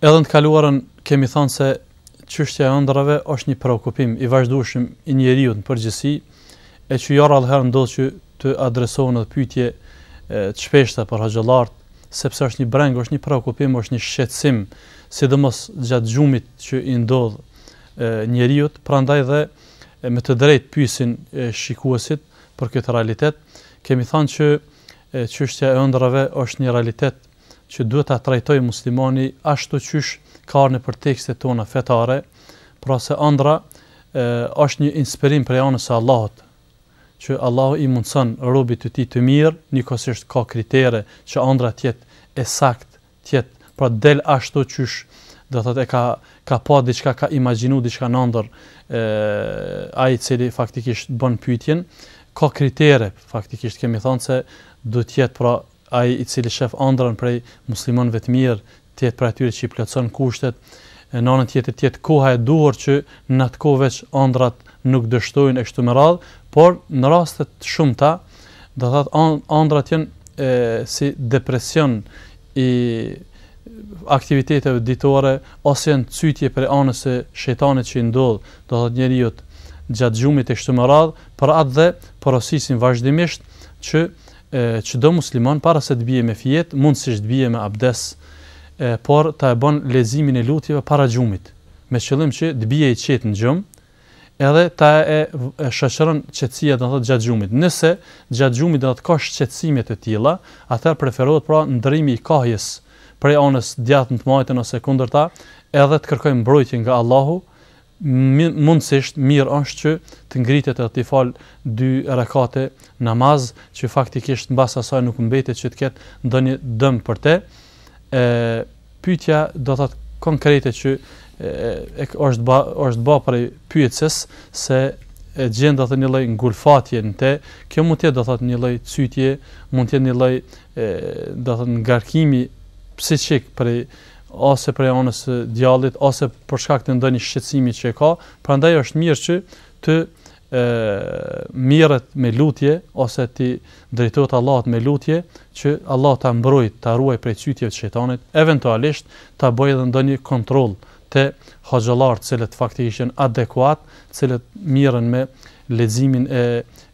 Edhe në të kaluarën kemi thënë se çështja e ëndrrave është një preokupim i vazhdueshëm i njeriu në përgjithësi, e që jo rrallëherë ndodhë që të adresohen edhe pytje të shpeshta për hoxhallarët, sepse është një brengë, është një preokupim, është një shqetsim, sidomos gjatë gjumit që i ndodhë njeriut, prandaj dhe me të drejtë pyesin shikuesit për këtë realitet, kemi thënë që çështja e ëndrrave është një realitet që duhet ta trajtojë muslimani ashtu qysh ka ardhur nëpër tekstet tona fetare, pra se ëndrra është një inspirim prej anës së Allahut, që Allahu i mundëson robit të tij të mirë, njëkohësisht ka kritere që ëndrra të jetë e saktë, të jetë pra të del ashtu qysh do thotë e ka ka pa diçka ka imagjinu diçka në ëndërr ë ai i cili faktikisht bën pyetjen ka kritere faktikisht kemi thënë se do të jetë pra Ai i cili shef ëndrrën prej muslimanëve të mirë, të jetë prej atyre që i plotëson kushtet, e në anën tjetër të jetë koha e duhur që në atë kohë veç ëndrrat nuk dështojnë e kështu me radhë, por në raste të shumta, do të thotë ëndrrat janë e, si depresion i aktiviteteve ditore ose janë cytje prej anës së shejtanit që i ndodh, do të thotë njeriu gjatë gjumit e kështu me radhë, për atë dhe porosisin vazhdimisht që E, çdo musliman para se të bie me fjetë, mundësisht të bie me abdes, e, por ta e bën leximin e lutjeve para gjumit, me qëllim që të bie i qetë në gjumë, edhe ta e, e shoqëron qetësia do të thotë gjatë gjumit. Nëse gjatë gjumit do të thotë ka shqetësime të tilla, atëherë preferohet pra ndrimi i kahjes prej anës djathtë në të majtën ose kundërta, edhe të kërkojë mbrojtje nga Allahu mundësisht mirë është që të ngritet edhe të falë dy rekate namaz, që faktikisht mbas asaj nuk mbetet që të ketë ndonjë dëm për të. E pyetja do thot konkrete që e është ba, është bë prej pyetësit se e gjen do thot një lloj ngulfatje në të, kjo mund të jetë do thot një lloj cytje, mund të jetë një lloj do thot ngarkimi psiqik prej ose prej anës së djallit, ose për shkak të ndonjë shqetësimi që e ka, prandaj është mirë që të mirret me lutje ose t'i drejtohet Allahut me lutje që Allah ta mbrojë, ta ruaj prej cytjeve të shejtanit, eventualisht ta bëjë edhe ndonjë kontroll te hoxhallar të cilët faktikisht janë adekuat, të cilët mirren me leximin e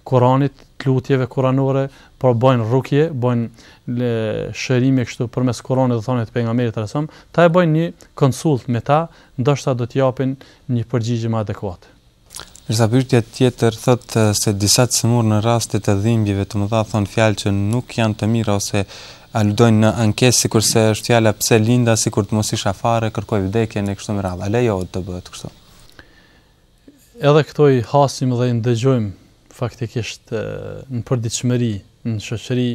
Kuranit, të lutjeve kuranore, pra bëjnë rukje, bëjnë le, shërime e kështu përmes Kuranit dhe thënieve të pejgamberit sallallahu alajhi wasallam, ta e bëjnë një konsult me ta, ndoshta do të japin një përgjigje më adekuate. Ndërsa pyetja tjetër thotë eh, se disa të sëmurë në raste të dhimbjeve të mëdha thonë fjalë që nuk janë të mira ose aludojnë në ankesë sikurse është fjala pse linda sikur të mos isha fare kërkoj vdekjen e kështu me radhë. A lejohet të bëhet kështu? Edhe këto i hasim dhe i ndëgjojmë faktikisht në përditshmëri, në shoqëri.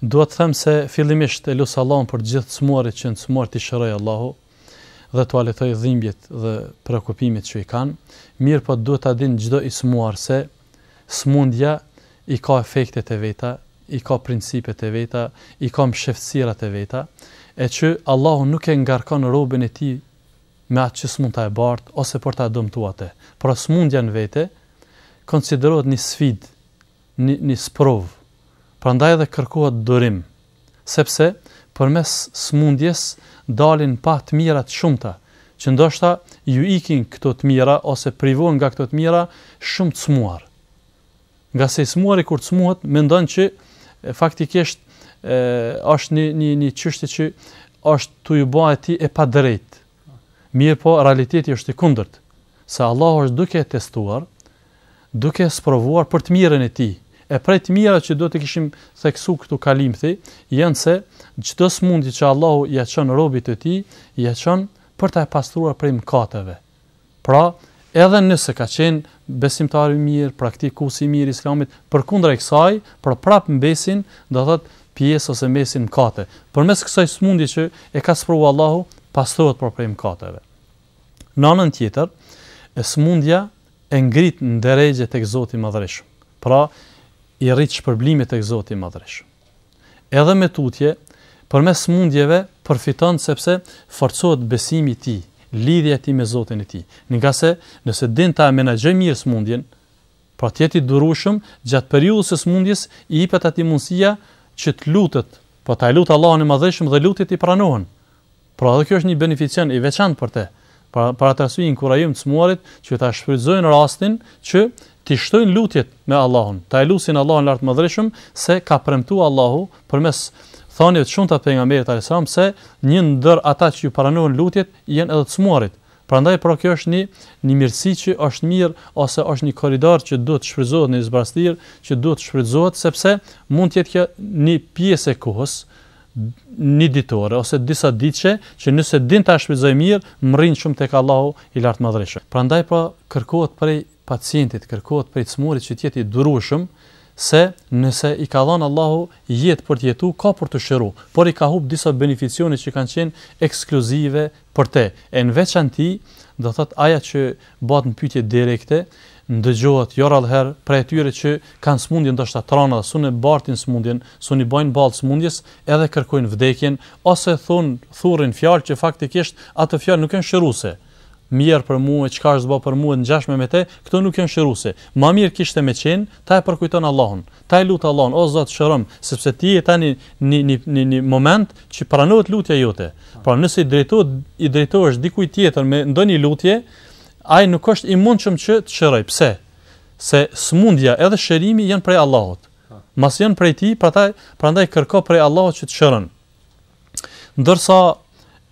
Dua të them se fillimisht e lus Allahun për të gjithë të sëmuarit që janë të sëmuar t'i shërojë Allahu dhe t'ua lehtësojë dhimbjet dhe preokupimet që i kanë, mirëpo duhet ta dinë çdo i sëmuar se sëmundja i ka efektet e veta, i ka principet e veta, i ka msheftsirat e veta, e që Allahu nuk e ngarkon robin e tij me atë që s'mund ta e bartë ose për ta dëmtu atë. Pra sëmundja në vete konsiderohet një sfidë, një një sprovë, prandaj edhe kërkohet durim, sepse përmes sëmundjes dalin pah të mira të shumta, që ndoshta ju ikin këto të mira ose privohen nga këto të mira shumë të sëmuar. Ngase i smuari kur t'smuhet mendon që faktikisht është një një një çështje që është tu ju bë atij e padrejtë. Mirëpo, realiteti është i kundërt. Se Allahu është duke e testuar, duke e sprovuar për të mirën e tij. E prej të mira që do të kishim theksu këtu kalimthi, janë se çdo smundje që Allahu ja çon robit të tij, ja çon për ta e pastruar prej mkateve. Pra, edhe nëse ka qenë besimtar i mirë, praktikues i mirë i Islamit, përkundër kësaj, pra prap mbesin, do thotë pjesë ose mbesin mëkate. Përmes kësaj sëmundje që e ka sprovuar Allahu, pastrohet pra prej mëkateve. Në anën tjetër, e sëmundja e ngrit në derexhe tek Zoti i Madhërishëm. Pra, i rrit shpërblimet tek Zoti i Madhërishëm. Edhe më tutje, përmes smundjeve përfiton sepse forcohet besimi i tij, lidhja e tij me Zotin e tij. Ngase, nëse din ta menaxhojë mirë smundjen, pra të jetë i durueshëm, gjatë periudhës së smundjes i jepet atij mundësia që të lutet, po ta lutë Allahun e Madhërishëm dhe lutjet i pranohen. Pra edhe kjo është një beneficion i veçantë për të. Pra, për atë arsye inkurajojmë të smuarit që ta shfrytëzojnë rastin që t'i shtojnë lutjet me Allahun, ta e lusin Allahun Lartmadhërishëm se ka premtuar Allahu përmes thënieve të shumta të pejgamberit alayhis salam se një ndër ata që ju pranohen lutjet janë edhe të smuarit. Prandaj pra kjo është një një mirësi që është mirë ose është një koridor që duhet të shfrytëzohet, një zbrazëtirë, që duhet të shfrytëzohet sepse mund të jetë kjo një pjesë e kohës, një ditore ose disa ditëshe që nëse din ta shfrytëzojë mirë, mrrin shumë tek Allahu i Lartmadhërishëm. Prandaj pra kërkohet prej Pacientit kërkohet prej smurit që të jetë i durueshëm se nëse i ka dhënë Allahu jetë për të jetu ka për të shëru, por i ka hup disa beneficione që kanë qenë ekskluzive për te. E në veçanti, do thotë aja që bahet në pyetje direkte, ndëgjohet jo rrallë herë prej atyre që kanë smundje ndoshta t'rana, s'un e bartin smundjen, s'un i bajnë ballë smundjes, edhe kërkojnë vdekjen ose thon thurrin fjalë që faktikisht ato fjalë nuk janë shëruese. Mjer për mu e çka është bo për mu e të ngjashme me te, këto nuk jan shiruse. Ma mir kishte me qenë, ta e përkujton Allahun, ta e lut Allahun, o Zot shëromë, sepse ti je tani në në një moment që pranohet lutja jote. Pra nëse i drejtohet i drejtohesh dikujt tjetër me ndonjë lutje, ai nuk është i mundshëm që të shëroj. Pse? Se smundja edhe shërimi janë prej Allahut. Masi janë prej tij, prandaj prandaj kërko prej Allahut që të shëron. Ndërsa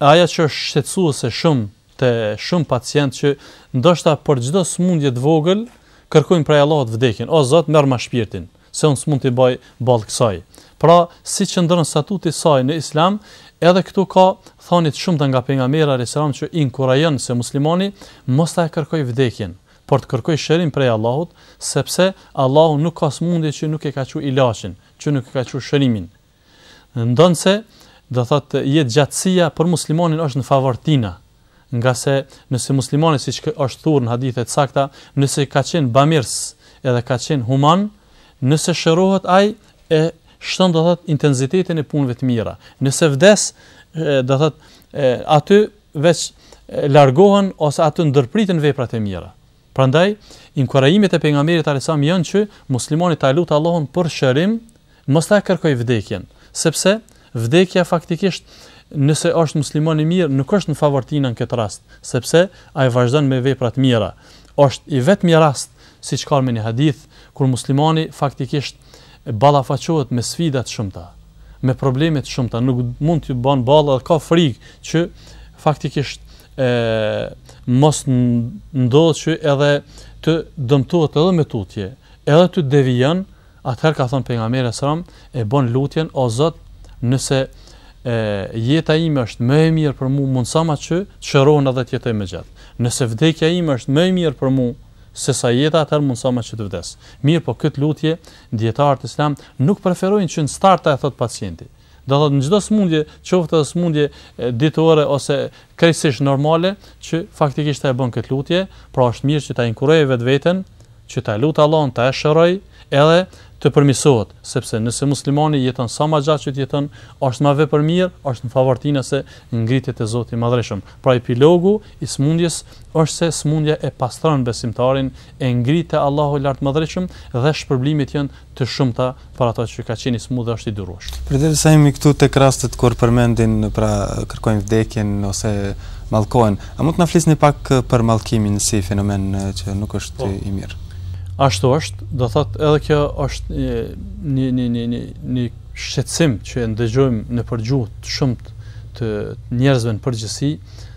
ajo që është shqetësuese shumë te shumë pacientë që ndoshta për çdo sëmundje të vogël kërkojnë prej Allahut vdekjen. O Zot, merrma shpirtin, se unë s'mund të baj ballë kësaj. Pra, si qëndron statuti i saj në Islam, edhe këtu ka thënie të shumta nga pejgamberi alejhi selam që inkurajon se muslimani mos ta kërkojë vdekjen, por të kërkojë shërim prej Allahut, sepse Allahu nuk ka sëmundje që nuk e ka çu ilaçin, që nuk e ka çu shërimin. Ndonëse, do thotë, jetëgjatësia për muslimanin është në favor t'tina, ngase nëse muslimani, siç është thurë në hadithe t'sakta, nëse ka qenë bamirës edhe ka qenë human, nëse shërohet ai, e shton, do thotë, intensitetin e punëve të mira. Nëse vdes, do thotë, aty veç largohen ose aty ndërpriten veprat e mira. Prandaj, inkurajimet e Pejgamberit alejhi selam janë që muslimani ta lutë Allahun për shërim, mos ta kërkojë vdekjen, sepse vdekja faktikisht nëse është musliman i mirë nuk është në favor t'tina në këtë rast, sepse ai vazhdon me vepra të mira. Është i vetmi rast, siç ka ardhë në një hadith, kur muslimani faktikisht ballafaqohet me sfida të shumta, me probleme të shumta, nuk mund t'ju ban ballë dhe ka frikë që faktikisht e mos ndodh që edhe të dëmtohet edhe me tutje, edhe të devijon, atëherë ka thonë Pejgamberi alejhi selam, e bon lutjen, o Zot, nëse e, jeta ime është më e mirë për mu, mundësoma që të shërohem edhe të jetoj më gjatë. Nëse vdekja ime është më e mirë për mu, sesa jeta atëherë mundësoma që të vdes. Mirëpo këtë lutje, dijetarët islam nuk preferojnë që në start ta e thotë pacienti. Do thotë në çdo smundje, qoftë edhe smundje ditore ose krejtësish normale, që faktikisht ta e bën këtë lutje, pra është mirë që ta inkurajojë vetveten, që ta e lutë Allahun, ta e shërojë, Edhe të përmisohet, sepse nëse muslimani jeton sa ma gjatë që të jeton, është ma vepërmirë, është në favor tina se ngritet te Zoti i Madhreshëm. Pra epilogu i smundjes është se smundja e pastron besimtarin, e ngrit te Allahu i Lartmadhreshëm dhe shpërblimet janë të shumta për ato që ka qenë i smut dhe është i durueshëm. Përderisa jemi këtu tek rastet kur përmendin pra kërkojnë vdekjen ose mallkohen, A mund të na flisni pak për mallkimin si fenomen që nuk është po. i mirë? Ashtu është, do thot edhe kjo është një një një një një shqetësim që e ndëgjojmë nëpër gjuhë të shumta të njerëzve në përgjithësi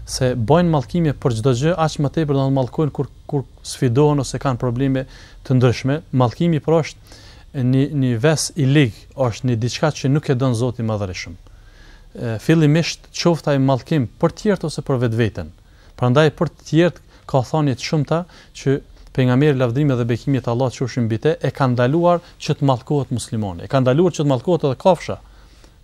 se bojnë mallkime për çdo gjë, aq më tepër do të mallkojnë kur kur sfidohen ose kanë probleme të ndryshme. Mallkimi pra është një një ves i lig, është një diçka që nuk e don Zoti i Madhërishëm. fillimisht qoftë ai mallkim për të tjerët ose për vetveten. Prandaj për të tjerët ka thënie të shumta që pejgamberi lavdërimi dhe bekimet e Allahut qofshin mbi të e ka ndaluar që të mallkohet muslimani. E ka ndaluar që të mallkohet edhe kafsha.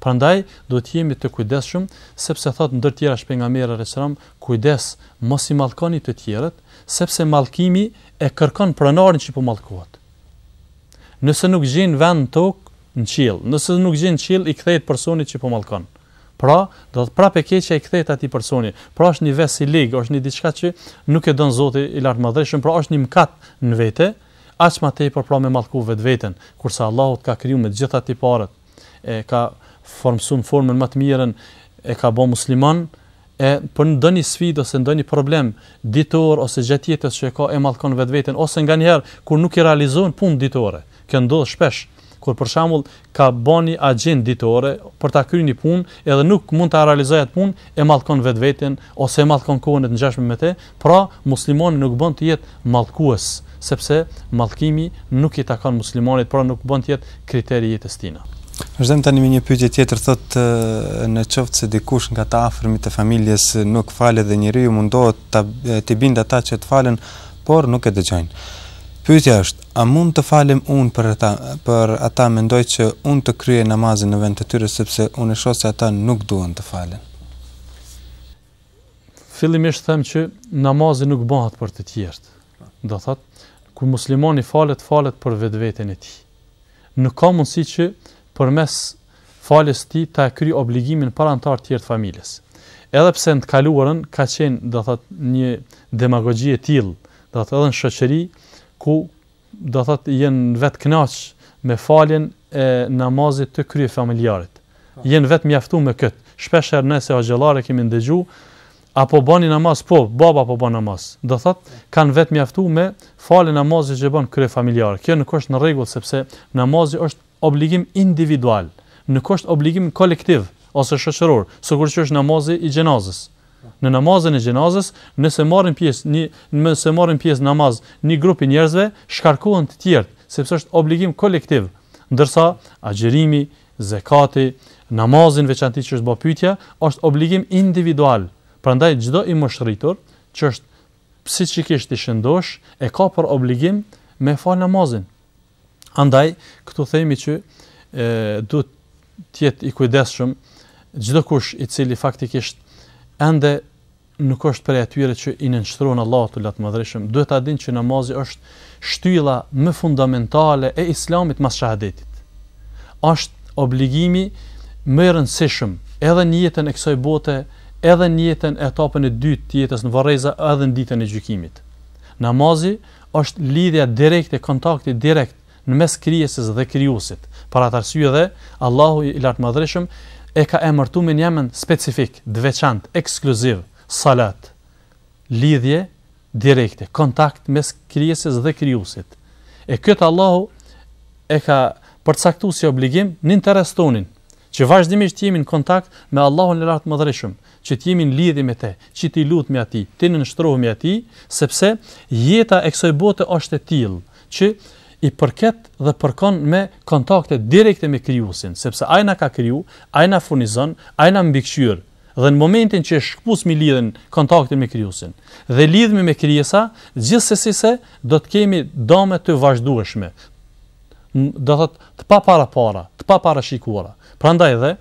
Prandaj duhet të jemi të kujdesshëm sepse thot ndër tjerash pejgamberi alayhis salam kujdes mos i mallkoni të tjerët sepse mallkimi e kërkon pronarin që po mallkohet. Nëse nuk gjen vend në tokë, në qiell. Nëse nuk gjen në qiell, i kthehet personit që po mallkon. Pra, do të prapë e keqja i kthehet atij personi. Pra është një ves i lig, është një diçka që nuk e don Zoti i Lartmadhreshëm, pra është një mëkat në vete, aq ma tepër pra me mallku vetveten, kurse Allahu të ka kriju me të gjitha tiparet, të ka formësu në formën ma të mirën, të ka ba musliman, e për ndoni sfidë ose ndoni problem ditor ose gjatë jetës që e ka e mallkon vetveten, ose nganjëherë kur nuk i realizon punët ditore, kjo ndodh shpesh, kur për shambull ka ba ni agjendë ditore për ta kry një punë edhe nuk mund ta realizojë at punë e mallkon vetveten ose e mallkon kohën e të ngjashme me te, Pra, muslimani nuk bën të jetë mallkues, sepse mallkimi nuk i takon muslimanit, pra nuk bën të jetë kriter i jetës tina. Vazhdojmë tani me një pyetje tjetër, thotë në qoftë se dikush nga të afërmit të familjes nuk falet dhe njeriu mundohet ta të bind ata që të falen, por nuk e dëgjojnë. Pyetja është, a mund të falem unë për ata? Për ata mendoj që unë të kryej namazin në vend të tyre sepse unë e shoh se ata nuk duan të falen. Fillimisht them që namazi nuk bëhet për të tjerët. Do thot, kur muslimani falet, falet për vetveten e tij. Nuk ka mundësi që përmes faljes së tij ta kryej obligimin për anëtarë të tjerë të familjes. Edhe pse në të kaluarën ka qenë, do thot, një demagogji e tillë, do thot, edhe në shoqëri ku do thotë janë vetëknaq me faljen e namazit të kryefamiljarit janë vetëmjaftu me këtë shpeshherë ne si hoxhallarë e kemi ndëgju a po bani namaz po baba po ban namaz do thotë janë vetëmjaftu me faljen e namazit që ban kryefamiljari kjo nuk është në rregull sepse namazi është obligim individual, nuk është obligim kolektiv ose shoqëror, sikur që është namazi i xhenazës. Në namazin e xhenazës, nëse marrin pjesë një, nëse marrin pjesë në namaz një grup i njerëzve, shkarkohen të tjerët, sepse është obligim kolektiv. Ndërsa agjërimi, zekati, namazi në veçanti që është ba pyetja, është obligim individual. Prandaj çdo i moshrritur që është psiqikisht i shëndoshë e ka për obligim me fal namazin. Andaj, këtu themi që duhet të jetë i kujdesshëm çdo kush i cili faktikisht ende nuk është prej atyre që i nënshtrohen Allahut të Lartmadhërishëm, duhet ta dijë që namazi është shtylla më fundamentale e Islamit mas shahadetit. Është obligimi më i rëndësishëm edhe në jetën e kësaj bote, edhe në jetën e etapën e dytë të jetës në vorreza, edhe në ditën e gjykimit. Namazi është lidhja direkte, kontakti direkt në mes krijesës dhe krijuesit. Për atë arsye edhe Allahu i Lartmadhërishëm e ka emërtu me një emën specifik, të veçantë, ekskluziv, Salat, lidhje direkte, kontakt në mes krijesës dhe krijuesit. E këtë Allahu e ka përcaktu si obligim në interes tonin, Që vazhdimisht të jemi në kontakt me Allahun e Lartmadhërishëm, që të jemi në lidhje me Te, që t'i lutemi Atij, t'i nënshtrohemi Atij, sepse jeta e kësoj bote është e tillë, që i përket dhe përkon me kontakte direkte me Krijuesin, sepse Ai na ka kriju, Ai na furnizon, Ai na mbikëqyr. Dhe në momentin që e shkëpusmi lidhjen kontaktin me Krijuesin dhe lidhemi me krijesa, gjithsesi se do të kemi dame të vazhdueshme, do thotë të paparapara, të paparashikuara. Prandaj dhe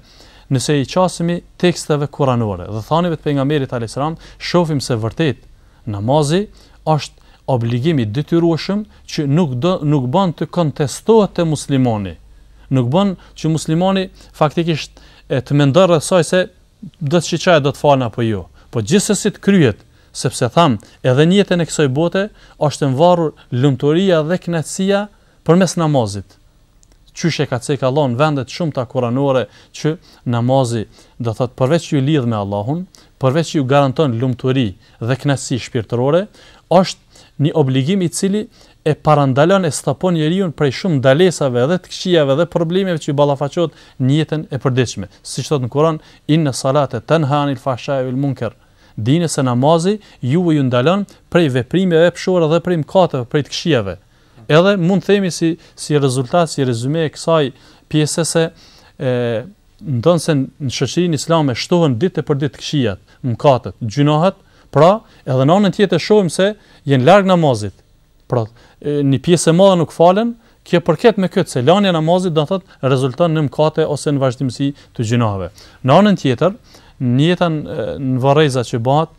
nëse i qasemi teksteve kuranore dhe thanive të pejgamberit alejhi selam, shofim se vërtet namazi është obligim i detyrueshëm që nuk do nuk bën të kontestohet te muslimani. Nuk bën që muslimani faktikisht të mendojë rreth saj se do të shiqoj a do të falna apo jo. Po gjithsesi të kryhet, Sepse thamë, edhe në jetën e kësaj bote është e varur lumturia dhe kënaqësia përmes namazit. Qysh e ka cek Allahu në vende të shumta kuranore që namazi, do thotë përveç ju lidh me Allahun, përveç ju garanton lumturi dhe kënaqësi shpirtërore, është një obligim i cili e parandalon e stopon njeriun prej shumë ndalesave dhe të këqijave dhe problemeve që ballafaqohet në jetën e përditshme. Siç thotë në Kur'an, inna salate tanha anil fahsha'i wal munkar. Dini se namazi juve ju ndalon prej veprimeve epshore dhe prej mëkateve, prej të këqijave. Edhe mund të themi si si rezultat, si rezume e kësaj pjese se ë ndonëse në shoqërinë islame shtohen ditë për ditë këqijat, mëkatet, gjynahet, pra edhe në anën tjetër shohim se janë larg namazit. Pra, një pjesë e madhe nuk falen, kjo përkon me këtë se lania e namazit do të thotë rezulton në mëkate ose në vazhdimësi të gjynahve. Në anën tjetër, në jetën në varreza që bëhet,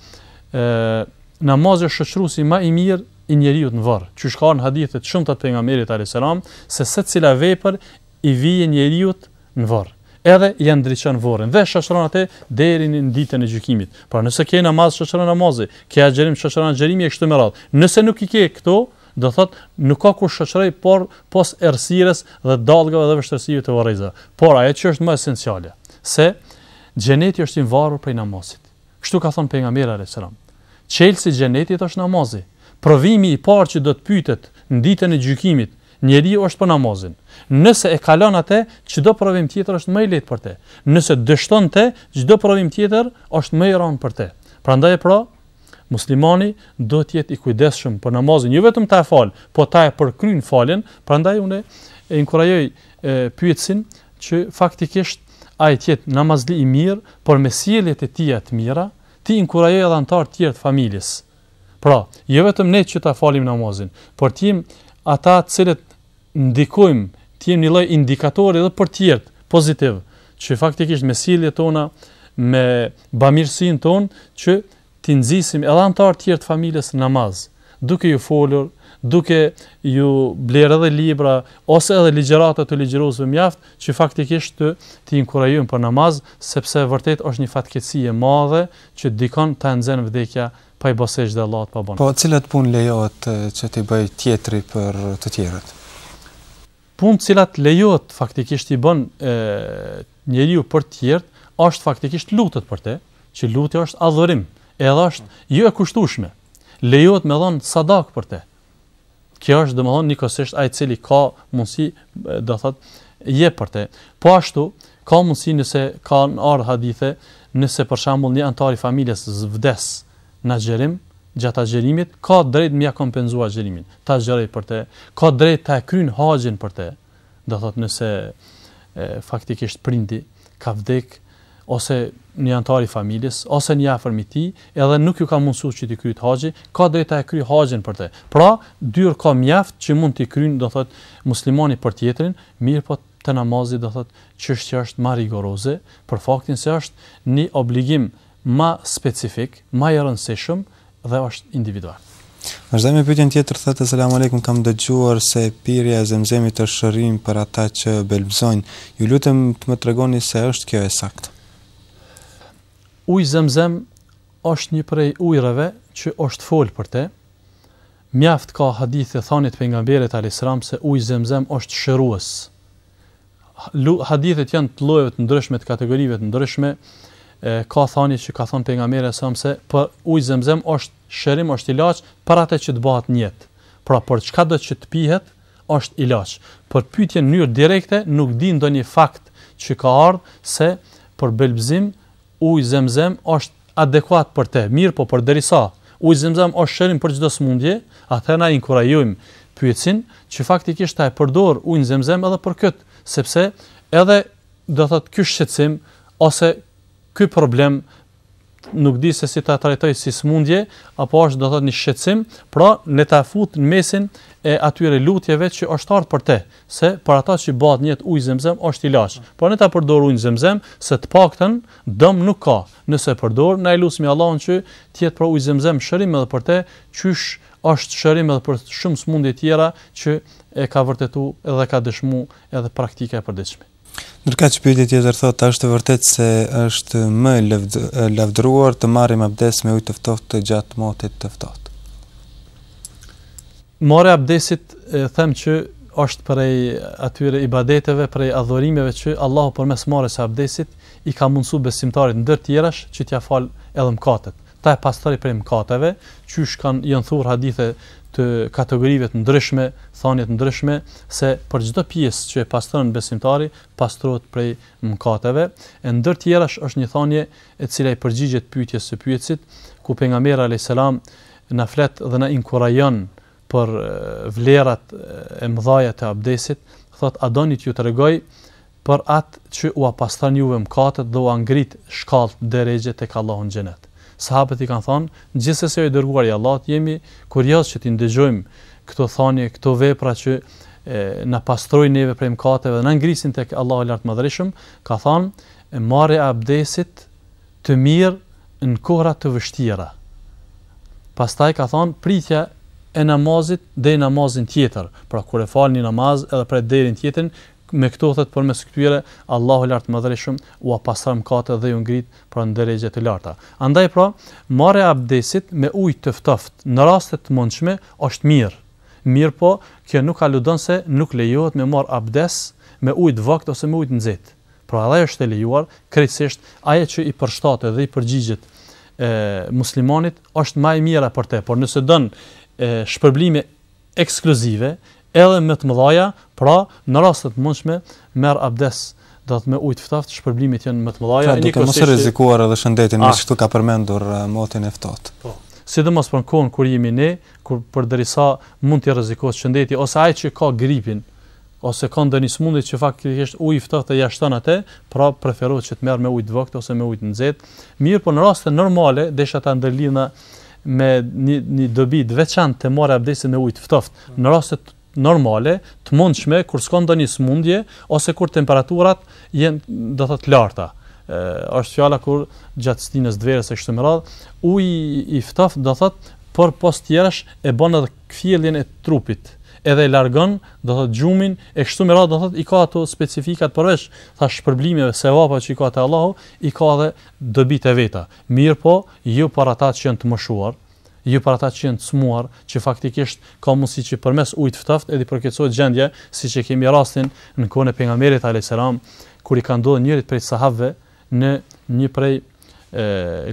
namazi është shoqëruesi më i mirë i njeriut në varr. Qysh ka ardh në hadithe të shumta të pejgamberit alejhi selam se secila vepër i vije njeriut në varr, edhe ia ndriçon varrin dhe e shoqëron atë deri në Ditën e Gjykimit. Pra nëse ke namaz, shoqëron namazi, ke agjërim, shoqëron agjërimi e kështu me radhë. Nëse nuk i ke këto, do të thotë nuk ka kush shoqëroj pos errësirës dhe dallgave dhe vështirësive të varrezave. Por ajo që është më esenciale, se xheneti është i varur prej namazit. Kështu ka thënë Pejgamberi alejhi selam, Çelësi i xhenetit është namazi. Provimi i parë që do të pyetet në Ditën e Gjykimit njeriu është për namazin. Nëse e kalon atë, çdo provim tjetër është më i lehtë për të. Nëse dështon në të, çdo provim tjetër është më i rëndë për të. Prandaj pra, muslimani duhet të jetë i kujdesshëm për namazin, jo vetëm ta falë, po ta e përkryen faljen, prandaj unë e inkurajoj pyetësin që faktikisht ai të jetë namazli i mirë, por me sjelljet e tija të mira, t'i inkurajojë edhe anëtarët tjerë të familjes. Pra, jo vetëm ne që ta falim namazin, por të jem ata të cilët ndikojmë, të jem një lloj indikatori edhe për tjerët pozitiv, që faktikisht me sjelljet tona, me bamirësinë tonë që t'i nxisim edhe anëtarët tjerë të familjes në namaz, duke ju folur, duke ju blerë edhe libra ose edhe ligjërata të ligjëruesve mjaft që faktikisht t'i inkurajojmë për namaz, sepse vërtet është një fatkeqësi e madhe që dikon ta nxen vdekja pa i bo sexhde Allahut pa bën. Po cilat punë lejohet që t'i bëj tjetri për të tjerët? Punë të cilat lejohet faktikisht t'i bën e, njeriu për të tjerët, është faktikisht lutet për te, që lutja është adhurim, edhe është jo e kushtueshme. Lejohet me dhon sadak për te. Kjo është domethënë njikosisht ai i cili ka mundësi do thot jep për te. Po ashtu ka mundësi nëse kanë ardhur hadithe, nëse për shembull një antar i familjes vdes në agjërim, gjatë agjërimit, ka drejt m'ia kompenzu agjërimin, ta agjëroj për te, ka drejt ta e kryn haxhin për te, do thot nëse faktikisht prindi ka vdek ose një antar i familjes ose një afërm i tij, edhe nuk ju ka mundësuar që të kryet haxhi, ka drejt ta kryej haxhin për të. Pra, dyer ka mjaft që mund të kryejnë, do thot, muslimani për tjetrin, mirëpo te namazi do thot, çështja është më rigoroze për faktin se është një obligim ma specifik, ma i rëndësishëm dhe është individual. Vazhdojmë me pyetjen tjetër, thotë selam aleikum, kam dëgjuar se pirja e zemzemit është shërim për ata që belbëzojnë. Ju lutem të më tregoni se është kjo e saktë. Uji zemzem është një prej ujërave që është fol për te. Mjaft ka hadithe, thanie t'pejgamberit alayhis salam se uji zemzem është shërues. Hadithet janë të llojeve të ndryshme, të kategorive të ndryshme. E, ka thanie që ka thonë pejgamberi alejhi selam se pra uji zemzem është shërim, është ilaç për atë që të bahet nijet. Pra për çkado që të pihet është ilaç. Për pyetjen në mënyrë direkte nuk di ndonjë fakt që ka ardh se për belbzim Uji Zemzem është adekuat për të, mirëpo përderisa uji Zemzem është shërim për çdo smundje, atëherë na inkurajojmë pyetësin që faktikisht ta e përdorë ujin Zemzem edhe për këtë, sepse edhe do të thotë ky shqetësim ose ky problem nuk di se si ta trajtoj si smundje, apo është do thot një shqetësim, pra le ta fut në mesin e atyre lutjeve që është ardh për te, se për ata që bahet nijet uji zemzem është ilaç pra le ta përdor ujin zemzem se të paktën dëm nuk ka nëse e përdor na e lusmi Allahun që të jet pra uji zemzem shërim edhe për te qysh është shërim edhe për shumë smundje tjera që e ka vërtetu edhe ka dëshmu edhe praktika e përditshme. Ndërkaq pyetje tjetër thotë a është e vërtetë se është më e lavdëruar të marrim abdes me ujë të ftohtë gjatë motit të ftohtë? Marrja e abdesit them që është prej atyre ibadeteve, prej adhurimeve që Allahu përmes marrjes së abdesit i ka mundësu besimtarit ndër tjerash që t'ia falë edhe mëkatet. Ta e pastroj prej mëkateve, qysh kanë janë thurë hadithe të kategorive të ndryshme, thanje të ndryshme, se për çdo pjesë që e pastron besimtari, pastrohet prej mëkateve, e ndër tjerash është një thanje e cila i përgjigjet pyetjes së pyetësit, ku pejgamberi alejhi selam na flet dhe na inkurajon për vlerat e mëdhaja të abdesit, thotë a doni t'ju tregoj për atë që ua pastron juve mëkatet dhe ua ngrit shkallët derexhet tek Allahu në Xhenet. Sahabët i kanë thonë, Gjithsesi o i Dërguari i Allahut, jemi kurioz që t'i ndëgjojmë këto thënie, këto vepra që na pastrojnë neve prej mëkateve dhe na ngrisin tek Allahu i Lartmadhërishëm, ka thonë, Marrja e abdesit të mirë në kohëra të vështira. Pastaj ka thonë, pritja e namazit deri namazin tjetër, pra kur e fal ni namaz edhe pret deri në tjetrin, Me këto do thotë përmes këtyre, Allahu i Lartëmadhëreshëm ua pastron mëkatet dhe ju ngrit pra në derexhe të larta. Andaj pra, marrja e abdesit me ujë të ftoftë në raste të mundshme është mirë. Mirëpo, kjo nuk aludon se nuk lejohet me marrë abdes me ujë të vaktë ose me ujë të nxehtë. Pra edhe ajo është e lejuar, krejtësisht ajo që i përshtatet dhe i përgjigjet muslimanit është më e mira për të, por nëse don shpërblime ekskluzive edhe më të mëdhaja, pra në raste të mundshme merr abdes do thotë me ujë të ftoft, shpërblimet janë më të mëdha. Pra, duke mos rrezikuar edhe shëndetin, meqë ka përmendur eh, motin e ftohtë. Po. Sidomos për kohën kur jemi ne, kur përderisa mund të rrezikohet shëndeti ose ai që ka gripin ose ka ndonjë sëmundje që faktikisht uji i ftohtë ia shton atë, pra preferohet që të merr me ujë të vaktë ose me ujë të nxehtë. Mirëpo në raste normale, desha ta ndërlidhna me një, një dobi të veçantë të marrë abdesin me ujë të ftohtë në raste normale, të mundshme kur s'ka ndonjë sëmundje ose kur temperaturat janë do thotë larta. Ë është fjala kur gjatë stinës të verës e kështu me radh, uji i ftohtë do thotë përpos tjerash e bën edhe kthjelljen e trupit edhe e largon, do thot gjumin, e kështu me radhë do thot i ka ato specifikat përveç tha shpërblimeve sevape që i ka te Allahu, i ka edhe dobit e veta. Mirëpo, jo për ata që janë të moshuar, jo për ata që janë të sëmuar, që faktikisht ka mundësi që përmes ujit të ftoft edhe të përkeqësohet gjendja, siç e kemi rastin në kohën e Pejgamberit alejhi selam, kur i ka ndodhur njërit prej sahabëve në një prej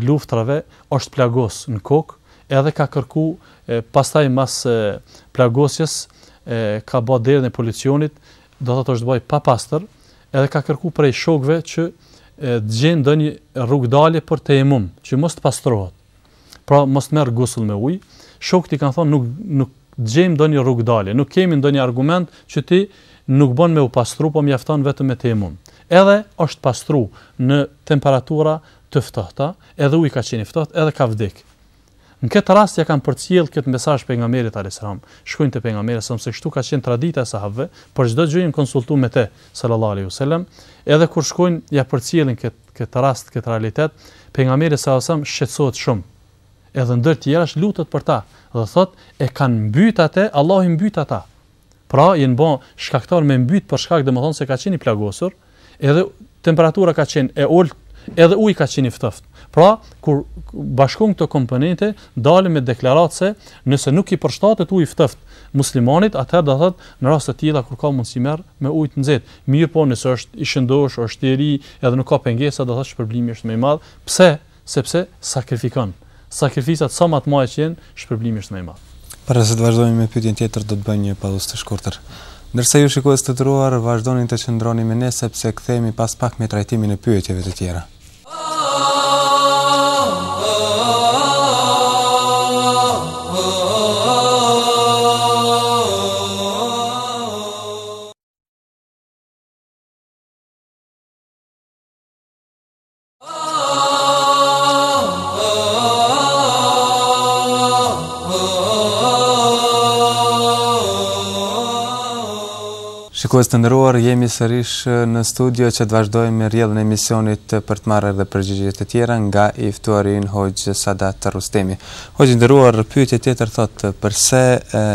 luftrave, është plagos në kokë, edhe ka kërku, pastaj mas plagosjes, ka bë derdhjen e polucionit, do thotë është bëj papastër, edhe ka kërku prej shokëve që të gjejnë ndonjë rrugëdalje për tejemum, që mos të pastrohet, pra mos të merr gusull me ujë, shokët i kanë thonë nuk, nuk gjejmë ndonjë rrugëdalje, nuk kemi ndonjë argument që ti nuk bon me u pastru, po mjafton vetëm me tejemum. Edhe është pastru në temperatura të ftohta, edhe uji ka qenë i ftohtë, edhe ka vdekë. Në këtë rast ia kanë përcjellë këtë mesazh Pejgamberit alejhiselam, shkojnë te Pejgamberi sa se kështu ka qenë tradita e sahabëve, për çdo gjë janë konsultuar me të, sallallahu alejhi wasallam, edhe kur shkojnë ia përcjellin këtë këtë rast, këtë realitet, Pejgamberi sallallahu alejhi wasallam shqetësohet shumë. Edhe ndër tjerash lutet për ta dhe thotë e kanë mbyt atë, Allahu i mbyt ata. Pra, janë bë shkaktar me mbyt për shkak domethënë se ka qenë i plagosur, edhe temperatura ka qenë e ulët, edhe uji ka qenë i ftoft. Pra, kur bashkohen këto komponente, dalim me deklaratë se nëse nuk i përshtatet uji i ftoft muslimanit, atëherë do thotë në raste të tilla kur ka mundësi merr me ujë të nxehtë. Mirëpo, nëse është i shëndosh, është i ri, edhe nuk ka pengesa, do thotë shpërblimi është më i madh. Pse? Sepse sakrifikon. Sakrificat sa ma të mdha që janë, shpërblimi është ma i madh. Para se të vazhdojmë me pyetjen tjetër, do të bëjmë një pauzë të shkurtër. Ndërsa ju shikues të nderuar, vazhdoni të qëndroni me ne sepse kthehemi pas pak me trajtimin e pyetjeve të tjera. Shikues të nderuar, jemi sërish në studio që të vazhdojmë me rrjedhën e emisionit për të marrë edhe përgjigje të tjera nga i ftuari ynë Hoxhë Sadat Rustemi. Hoxhë i nderuar, pyetja tjetër thotë përse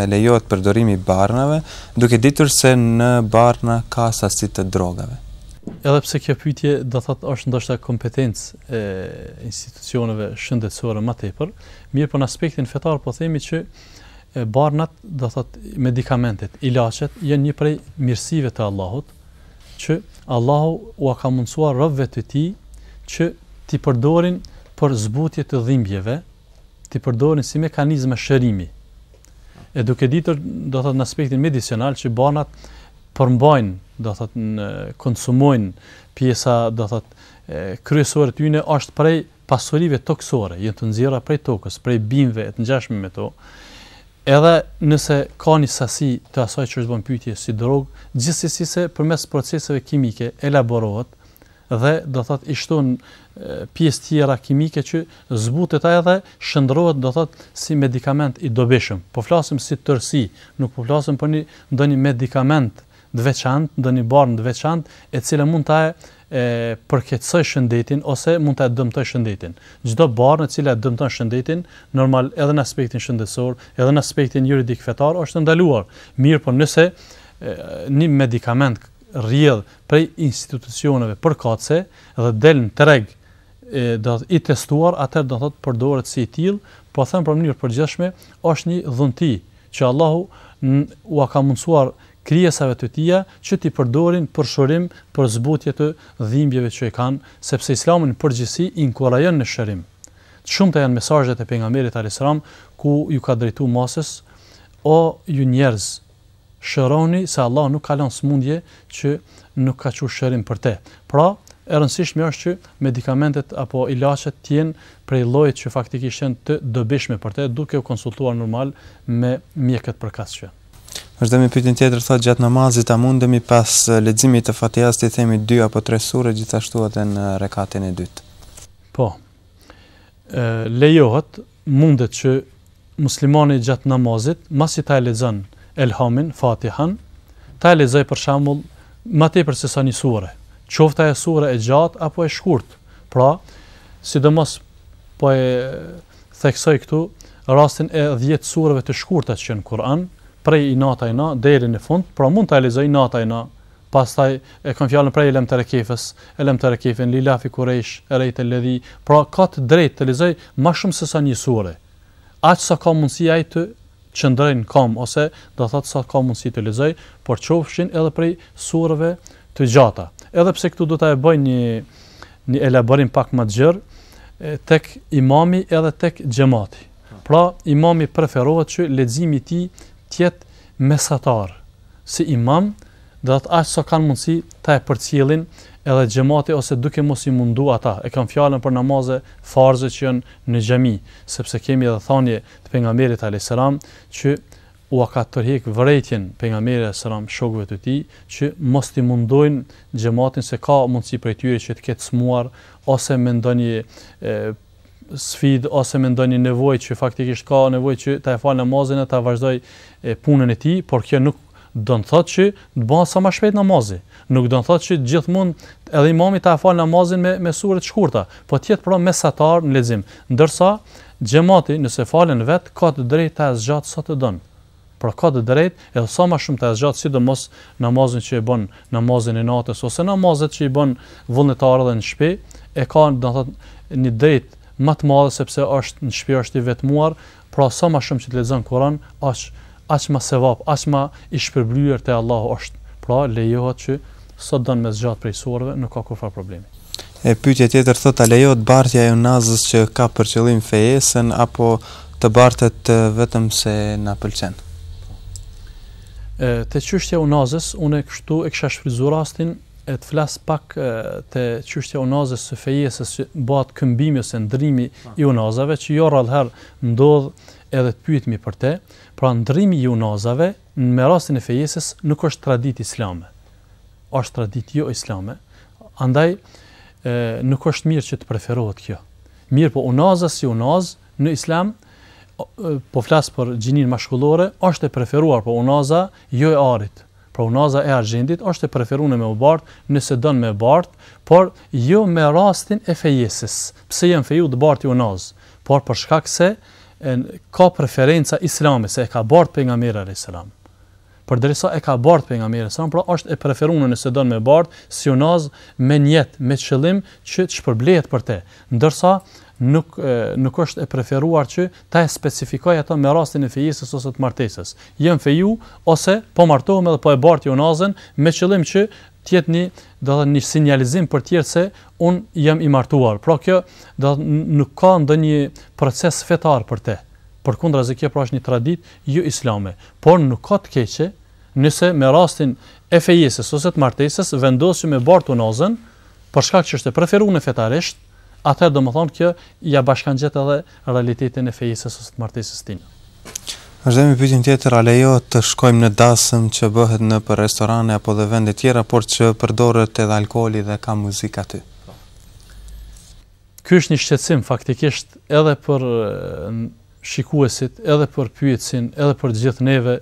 lejohet përdorimi i barnave, duke ditur se në barna ka sasi të drogave. Edhe pse kjo pyetje do thotë është ndoshta kompetencë e institucioneve shëndetësore ma tepër, mirëpo në aspektin fetar po themi që barnat, do thot medikamentet, ilaçet janë një prej mirësive të Allahut që Allahu ua ka mundësuar robëve të tij që t'i përdorin për zbutje të dhimbjeve, t'i përdorin si mekanizme shërimi. E duke ditur, do thot në aspektin medicinal që barnat përmbajnë, do thot në konsumojnë pjesa, do thot kryesore të tyre është prej pasurive tokësore, janë të nxjerra prej tokës, prej bimëve e të ngjashme me to. Edhe nëse ka një sasi të asaj që është bën pyetje si drogë, gjithsesi se përmes proceseve kimike elaborohet, dhe do thot i shton pjesë tjera kimike që zbutet ajo dhe shndërrohet do thot si medikament i dobishëm. Po flasim si tërësi, nuk po flasim për një ndonjë medikament të veçantë, ndonjë barnë të veçantë e cila mund ta e përkeqësojë shëndetin ose mund ta dëmtojë shëndetin. Çdo barnë e cila e dëmton shëndetin, normal edhe në aspektin shëndetësor, edhe në aspektin juridik fetar është e ndaluar. Mirëpo nëse një medikament rrjedh prej institucioneve përkatëse dhe del në treg do i testuar, atëherë do thotë përdoret si i tillë, po them për mënyrë përgjithshme, është një dhunti që Allahu ua ka mundësuar krijesave të tija që t'i përdorin për shërim për zbutje të dhimbjeve që i kanë, sepse Islami në përgjithësi inkurajon në shërim. Të shumta janë mesazhet e pejgamberit alejhi selam ku ju ka drejtu masës, O ju njerëz, Shëroni se Allahu nuk ka lënë smundje që nuk ka çu shërim për te. Pra, e rëndësishme është që medikamentet apo ilaçet të jenë prej llojit që faktikisht janë të dobishme për te, duke u konsultuar normal me mjekët përkatës. Vazhdojmë me pyetjen tjetër thotë gjatë namazit a mundemi pas leximit të Fatihas t'i themi dy apo tre sure gjithashtu edhe në rekatin e dytë. Po. Ë lejohet mundet që muslimani gjatë namazit, masi ta e lexon Elhamin, Fatihan, ta e lexoj për shembull më tepër se sa një sure, qoftë ajo sure e gjatë apo e shkurtë. Pra, sidomos po e theksoj këtu rastin e 10 sureve të shkurta që janë n'Kur'an, prej i nata i na deri në fund, pra mund ta lexoj nata i na Pastaj e kam fjalën prej Elem Terekefës, Elem Terekefin, Lilafi Kurejsh, Erejt El Ledhi, pra ka të drejtë të lexojë më shumë se sa një sure, aq sa ka mundësi ai të qëndrojë në këmbë ose do të thotë sa ka mundësi të lexojë, por qofshin edhe prej sureve të gjata. Edhe pse këtu do ta e bëj një, një elaborim pak më të gjerë tek imami edhe tek xhemati. Pra, imami preferohet që leximi i tij të jetë mesatar, si imam, do thot aq sa kanë mundësi ta e përcjellin edhe xhemati ose duke mos i mundu ata, e kam fjalën për namaze farze që janë në xhami, sepse kemi edhe thanje të pejgamberit alejhi selam që ua ka tërhik vërejtjen pejgamberi alejhi selam shokëve të tij që mos t'i mundojnë xhematin se ka mundësi prej tyre që të ketë t'smuar ose me ndonjë sfidë ose me ndonjë nevojë që faktikisht ka nevojë që ta e falë namazin e ta vazhdoj punën e tij, por kjo nuk do të thotë që të bëhet sa më shpejt namazi, nuk do të thotë që gjithmonë edhe imami ta e falë namazin me me sure të shkurta, po të jetë pra mesatar në lexim, ndërsa xhemati nëse falen vet ka të drejtë ta zgjatë sa të don. Pra ka të drejtë edhe sa më shumë ta zgjatë sidomos namazin që e bën namazin e natës ose namazet që i bën vullnetar edhe në shpi e ka do të thotë një drejt më të madhe sepse është në shpi është i vetmuar pra sa më shumë që të lexon Kur'an aq aq më sevap aq më i shpërblyer te Allahu është pra lejohet që sa don me zgjat prej sureve nuk ka kurfar problemi E pyetja tjetër thotë a lejohet bartja e unazës që ka për qëllim fejesën apo të bartet vetëm se na pëlqen. Te çështja e unazës, unë kështu e kisha shfrytzuar rastin e të flas pak te çështja e unazës së fejesës që bëhet këmbimi ose ndrrimi i unazave që jo rrallëherë ndodh edhe të pyetmi për te, pra ndrrimi i unazave në rastin e fejesës nuk është traditë islame. Është traditë jo islame, andaj nuk është mirë që të preferohet kjo. Mirëpo unaza si unazë në islam, po flas për gjinin mashkullore, është e preferuar po unaza jo e arit. Pra unaza e argjendit është e preferuar me bartë, nëse don me bartë, por jo me rastin e fejesës. Pse jam feju të barti unazë, por për shkak se ka preferenca islame, se e ka bartë pejgamberi a.s. Përderisa e ka bart pejgamberi sa, pra është e preferume nëse don me bart, si unazë, me nijet, me qëllim që të shpërblehet për te, ndërsa nuk nuk është e preferuar që ta e specifikojë atë me rastin e fejesës ose të martesës. Jam feju ose po martohem edhe po e barti unazën me qëllim që të jetë një, do të thotë një sinjalizim për të tjerë se un jam i martuar. Pra kjo do nuk ka ndonjë proces fetar për te. Përkundrazi kjo pra është një traditë jo islame, por nuk ka të keqe nëse me rastin e fejesës ose të martesës vendosim me bartë unazën, për shkak që është e preferume fetarisht, atëherë domethënë kjo ja bashkangjet edhe realitetin e fejesës ose të martesës time. Vazhdojmë me pyetjen tjetër, a lejohet të shkojmë në dasëm që bëhet nëpër restorane apo dhe vende të tjera, por që përdoret edhe alkooli dhe ka muzikë aty? Ky është një shqetësim faktikisht edhe për shikuesit, edhe për pyetësin, edhe për të gjithë neve,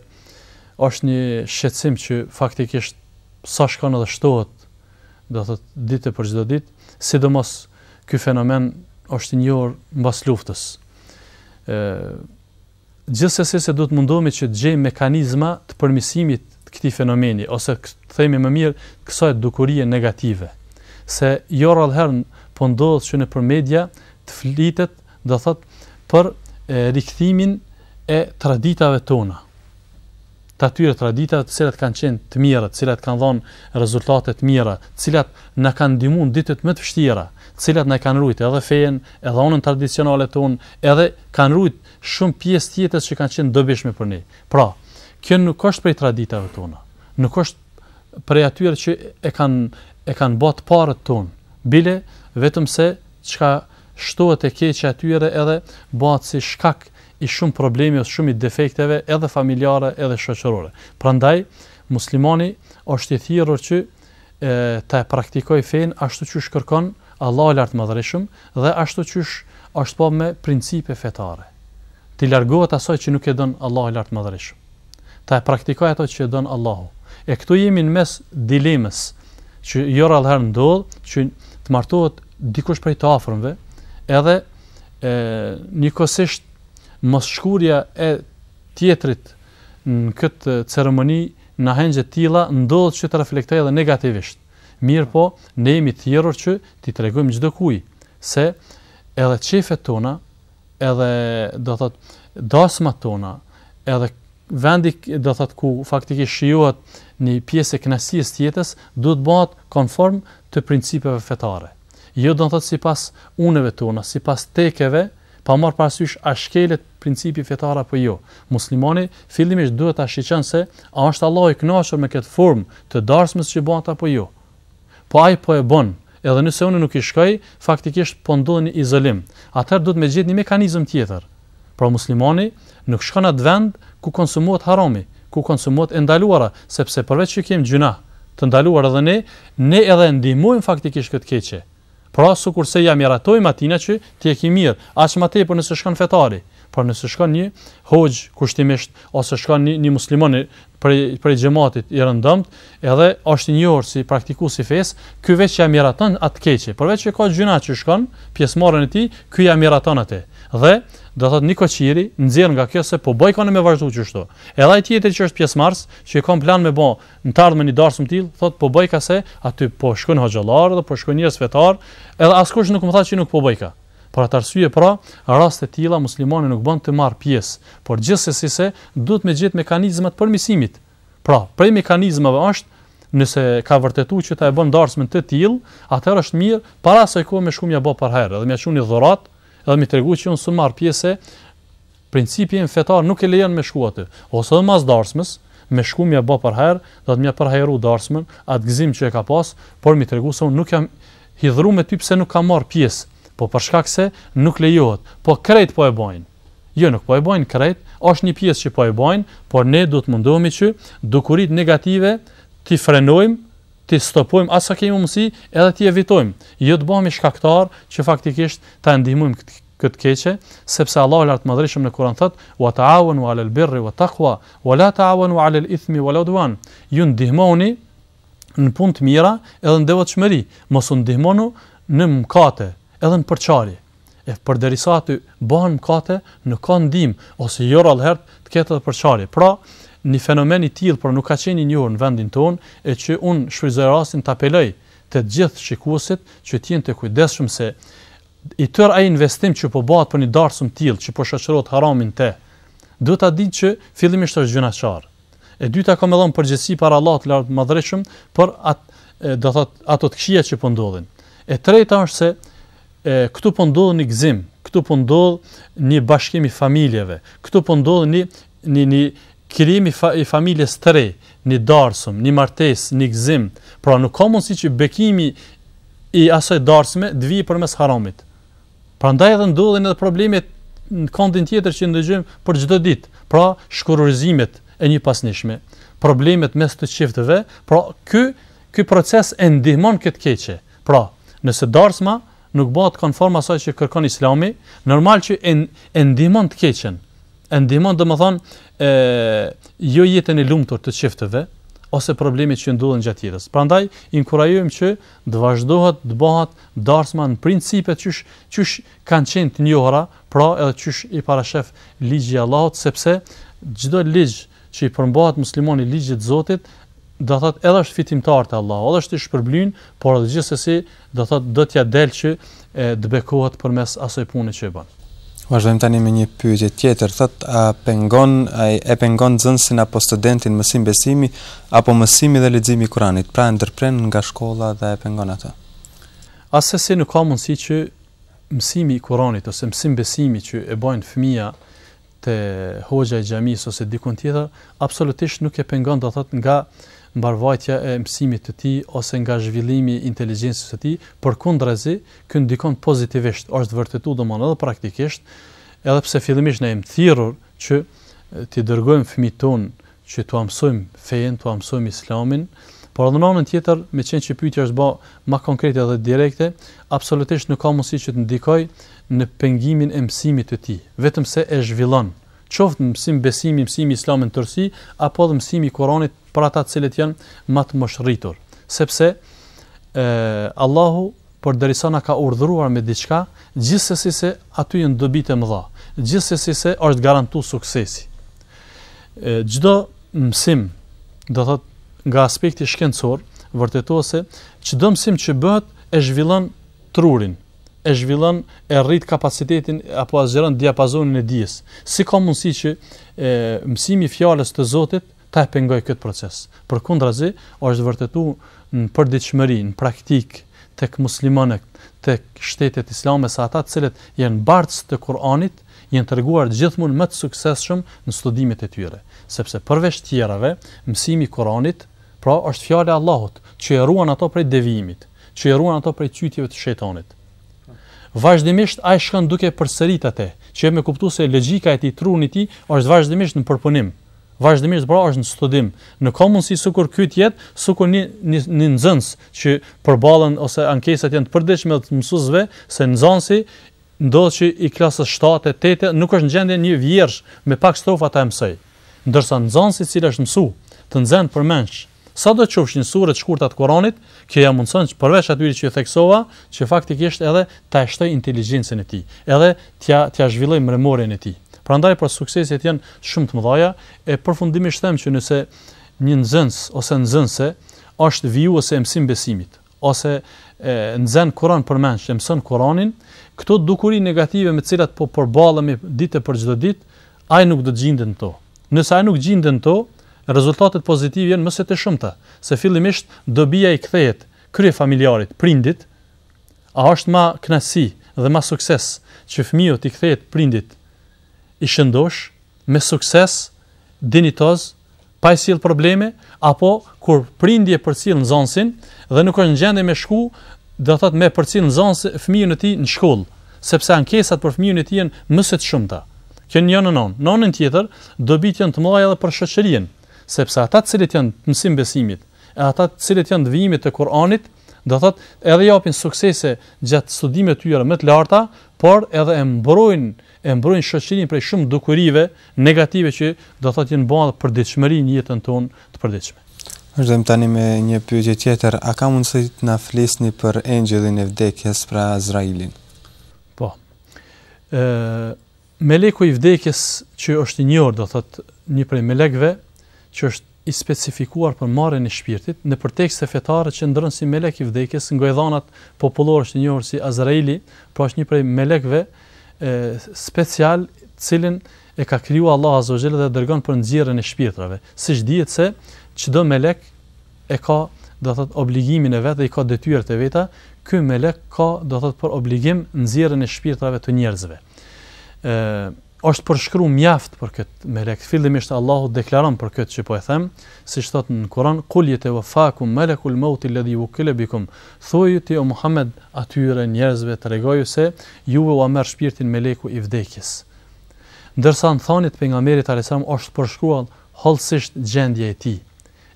është një shqetësim që faktikisht sa shkon edhe shtohet, do thot ditë për çdo ditë, sidomos ky fenomen është i njohur mbas luftës. ë Gjithsesi se do të mundohemi që të gjejmë mekanizma të përmirësimit të këtij fenomeni ose të themi më mirë kësaj dukurie negative. Se jo rrallëherë po ndodh që nëpër media të flitet do thotë për rikthimin e traditave tona, të atyre traditave të cilat kanë qenë të mira, të cilat kanë dhënë rezultate të mira, të cilat na kanë ndihmuar ditët më të vështira, të cilat na kanë ruajt edhe fenë, edhe onën tradicionale tonë, edhe kanë ruajt shumë pjesë tjetër që kanë qenë dobishme për ne. Pra, kjo nuk është prej traditave tona, nuk është prej atyre që e kanë e kanë bërë të parët tonë, bile vetëm se çka Shtohet e keqja e tyre edhe bëhet si shkak i shumë problemi ose shumë i defekteve edhe familjare edhe shoqërore. Prandaj, muslimani është i thirrur që e, ta e praktikojë fenë ashtu qysh kërkon Allahu i Lartmadhërishëm dhe ashtu qysh është pa me principe fetare. T'i largohet asaj që nuk e don Allahu i Lartmadhërishëm. ta e praktikojë ato që e don Allahu. E këtu jemi në mes dilemës që jo rrallëherë ndodh që të martohet dikush prej të afërmve, edhe njëkohësisht mos shkuarja e tjetrit në këtë ceremoni në ahengje të tilla ndodh që të reflektojë edhe negativisht. Mirëpo, ne jemi të thirrur që t'i tregojmë çdokujt se edhe qejfet tona edhe do thot darsmat tona, edhe vendi do thot ku faktikisht shijohet një pjesë e kënaqësisë të jetës, duhet të bëhet konform të principeve fetare. Jo do thot sipas uneve tona, sipas tekeve, pa marr parasysh a shkelet principi fetar apo jo. Muslimani fillimisht duhet ta shiqon se a është Allahu i kënaqur me këtë formë të darsmës që bëhet apo jo. Po ai po e bën, edhe nëse unë nuk i shkoj, faktikisht po ndodh një izolim. Atëherë duhet me gjetë një mekanizëm tjetër. Pra muslimani nuk shkon atë vend ku konsumohet harami, ku konsumohet e ndaluara, sepse përveç që kemi gjynah të ndaluar edhe ne, ne edhe e ndihmojmë faktikisht këtë keqe. Pra sukurse ja miratojmë atina që ti e ki mirë, aq ma tepër nëse shkon fetari, pra nëse shkon një hoxhë kushtimisht ose shkon një një musliman prej prej xhematit i rëndomt, edhe është i njohur si praktikues i fesë, ky veç ja miraton atë të keqe, përveç që ka gjynah që shkon, pjesëmarrjen e tij, ky ja miraton atë. Dhe do thotë nikoqiri nxjerr nga kjo se po bojka me vazhdu kështu. Edhe ai tjetri që është pjesëmarrës, që e ka plan me bë Në të ardhmen ni darsëm të tillë, thotë po bëjka se aty po shkojnë hoxhallarë dhe po shkojnë njerëz fetar, edhe askush nuk më tha që nuk po bëjka. Për atë arsye pra, raste të tilla muslimani nuk bën të marr pjesë, por gjithsesi se duhet me gjetë mekanizmat e përmisimit. Pra, prej mekanizmave është nëse ka vërtetuar që ta bën darsmën të tillë, atëherë është mirë para kohe me shku me ja bë përhajr, edhe me çu ni dhuratë, edhe m'i tregu që unë s'po marr pjesë Principi im fetar nuk e lejon me shku aty. Ose dhe mas darsmës, me shku m'ja ba përhajr, do thotë m'ja përhajru darsmën, atë gëzim që e ka pas, por m'i tregu se unë nuk jam hidhru me ty pse nuk kam marrë pjesë, po për shkak se nuk lejohet. Po krejt po e bajnë. Jo, nuk po e bajnë krejt, është një pjesë që po e bajnë, por ne duhet të mundohemi që dukuritë negative t'i frenojmë, t'i stopojmë aq sa kemi mundësi edhe t'i evitojmë, jo të bëhemi shkaktarë që faktikisht ta ndihmojmë këtë këtë keqe, sepse Allahu i Lartmadhërishëm në Kuran thotë, Wa ta'awanu 'alel birri wa taqwa, wa la ta'awanu 'alel ithmi wal 'udwan, Ju ndihmonu në punë të mira edhe në devotshmëri, mos u ndihmonu në mëkate edhe në përçarje. E përderisa aty bëhen mëkate, nuk ka ndihmë ose jo rrallëherë të ketë edhe përçarje. Pra, një fenomen i tillë, por nuk ka qenë i njohur në vendin tonë, e që unë shfrytëzoj rastin të apeloj të gjithë shikuesit që të jenë të kujdesshëm se I tërë ai investim që po bëhet për një darsëm të tillë që po shoqërohet haramin te, duhet ta dijë që fillimisht është gjynahqar. E dyta ka me dhënë përgjegjësi para Allahut të Lartmadhërishëm për atë do thot ato të këqija që po ndodhin. E treta është se e, këtu po ndodh një gëzim, këtu po ndodh një bashkim i familjeve, këtu po ndodh një një një krijim i fa, i familjes së re, një darsëm, një martesë, një gëzim. Pra nuk ka mundësi që bekimi i asaj darsme të vijë përmes haramit. Prandaj edhe ndodhin edhe problemet në këndin tjetër që ndëgjojmë për çdo ditë. Pra shkurorëzimet e njëpasnjishme, problemet mes të çifteve, pra ky ky proces e ndihmon këtë të keqe. Pra, nëse darsma nuk bëhet konform asaj që kërkon Islami, normal që e e ndihmon të keqen. E ndihmon domethënë ë jo jetën e lumtur të çifteve ose problemet që ndodhin gjatë jetës. Prandaj inkurajojmë që të vazhdohet të bëhet darsma në principet që që kanë qenë të njohura, pra edhe që i parashef ligji i Allahut sepse çdo ligj që i përmbahet muslimani ligjit të Zotit, do thot edhe është fitimtar te Allahu, edhe është i shpërblyer, por edhe gjithsesi Do thotë do t'ja del që të bekohet përmes asoj pune që e bën. Vazhdojmë tani me një pyetje tjetër, thotë a pengon a e pengon nxënësin apo studentin mësim-besimi apo mësimi dhe leximi i Kuranit, pra e ndërpren nga shkolla dhe e pengon atë. Asesi nuk ka mundësi që mësimi i Kuranit ose mësim-besimi që e bën fëmia te hoxha i xhamisë ose dikund tjetër, absolutisht nuk e pengon do thotë nga mbarëvajtja e mësimit të tij ose nga zhvillimi i inteligjencës së tij, përkundrazi ky ndikon pozitivisht, është vërtetuar domthonë edhe praktikisht, edhe pse fillimisht ne jemi të thirrur që t'i dërgojmë fëmijët tonë që t'ua mësojmë fenë, t'ua mësojmë Islamin, por edhe në anën tjetër, meqenë që pyetja është bërë më konkrete dhe direkte, absolutisht nuk ka mundësi që të ndikojë në pengimin e mësimit të tij, vetëm se e zhvillon, qoftë mësim-besimi, mësimi i islamit në tërësi, apo edhe mësimi i Kuranit për ata të cilët janë më të moshërritur. Sepse ë Allahu përderisa na ka urdhëruar me diçka, gjithsesi se aty janë dobitë e mëdha, gjithsesi se është garantu suksesi. Çdo mësim, do thot nga aspekti shkencor, vërtetohet se çdo mësim që bëhet e zhvillon trurin, e zhvillon e rrit kapacitetin apo zgjëron diapazonin e dijes. Si ka mundësi që e, mësimi i fjalës të Zotit ta pengojë këtë proces. Përkundrazi, është vërtetu në përditshmëri, në praktikë, tek muslimanët, tek shtetet islame se ata të cilët janë bartës të Kur'anit, janë treguar gjithmonë më të suksesshëm në studimet e tyre, sepse përveç tjerave, mësimi i Kur'anit, pra është fjala e Allahut, që e ruan ato prej devijimit, që e ruan ato prej cytjeve të shejtanit. Vazhdimisht ai shkon duke përsërit atë, që me kuptu se logjika e tij, truni i tij është vazhdimisht në përpunim. Vazhdimisht pra është në studim. Nuk ka mundësi sukur ky të jetë sukur një një një nxënës që përballen ose ankesat janë të përditshme të mësuesve se nxënësi ndodh që i klasës 7, 8 nuk është në gjendje një vjersh me pak strofa ta mësojë. Ndërsa nxënësi i cili është mësu të nxënë përmendsh Sado qofshin sure të shkurta të Kuranit, kjo ja mundëson që përveç atyre që ju theksova, që faktikisht edhe ta e shtojë inteligjencën e tij, edhe t'ja t'ja zhvillojë memorien e tij. Prandaj pra sukseset janë shumë të mëdha e përfundimisht them që nëse një nxënës ose nxënëse është vijuese e mësim besimit, ose e, nxën Kur'an përmendsh, e mëson Kur'anin, këto dukuri negative me të cilat po përballemi ditë për çdo ditë, ai nuk do të gjindet në to. Nëse ai nuk gjindet në to, rezultatet pozitive janë më se të shumta, se fillimisht dobia i kthehet kryefamiljarit, prindit, a është ma knaqësi dhe ma sukses që fëmiu t'i kthehet prindit i shëndosh, me sukses, dinjitoz, pa i sjellë probleme, apo kur prindi e përcjell nxënësin dhe nuk është në gjendje me shku, do thotë me përcjell nxënësin fëmijën e tij në shkollë, sepse ankesat për fëmijën e tij janë më se të shumta. Kjo në një anë. Në anën tjetër, dobitë janë të mëdha edhe për shoqërinë, sepse ata të cilët janë të mësim besimit, e ata të cilët janë të vijimit të Kur'anit, do thotë edhe japin suksese gjatë studimeve të tyre më të larta, por edhe e mbrojnë e mbrojnë shoqërinë prej shumë dukurive negative që do thotë janë bërë përditshmëri në jetën tonë të përditshme. Vazhdojmë tani me një pyetje tjetër, a ka mundësi të na flisni për engjëllin e vdekjes, pra Azrailin? Po. Ë Meleku i vdekjes që është i njohur, do thotë një prej melekëve që është i specifikuar për marrjen e shpirtit, nëpër tekste fetare qëndron si melek i vdekjes, n'gojëdhënat popullore është i njohur si Azraili, pra është një prej melekëve special të cilin e ka kriju Allahu azza wa jell dhe e dërgon për nxjerrjen e shpirtrave, siç dihet se çdo melek e ka, do të thotë, obligimin e vet dhe i ka detyrat e veta, ky melek ka, do të thotë, për obligim nxjerrjen e shpirtrave të njerëzve. Është përshkru mjaft për këtë melek. Fillimisht Allahu deklaron për këtë që po e them, siç thotë në Kur'an, "Kul yatawaffakum malakul mauti alladhi wukkila bikum", Thuaju ti o Muhammed atyre njerëzve tregoju se juve ua merr shpirtin meleku i vdekjes. Ndërsa në thëniet e Pejgamberit alejhi selam është përshkruar hollësisht gjendja e tij.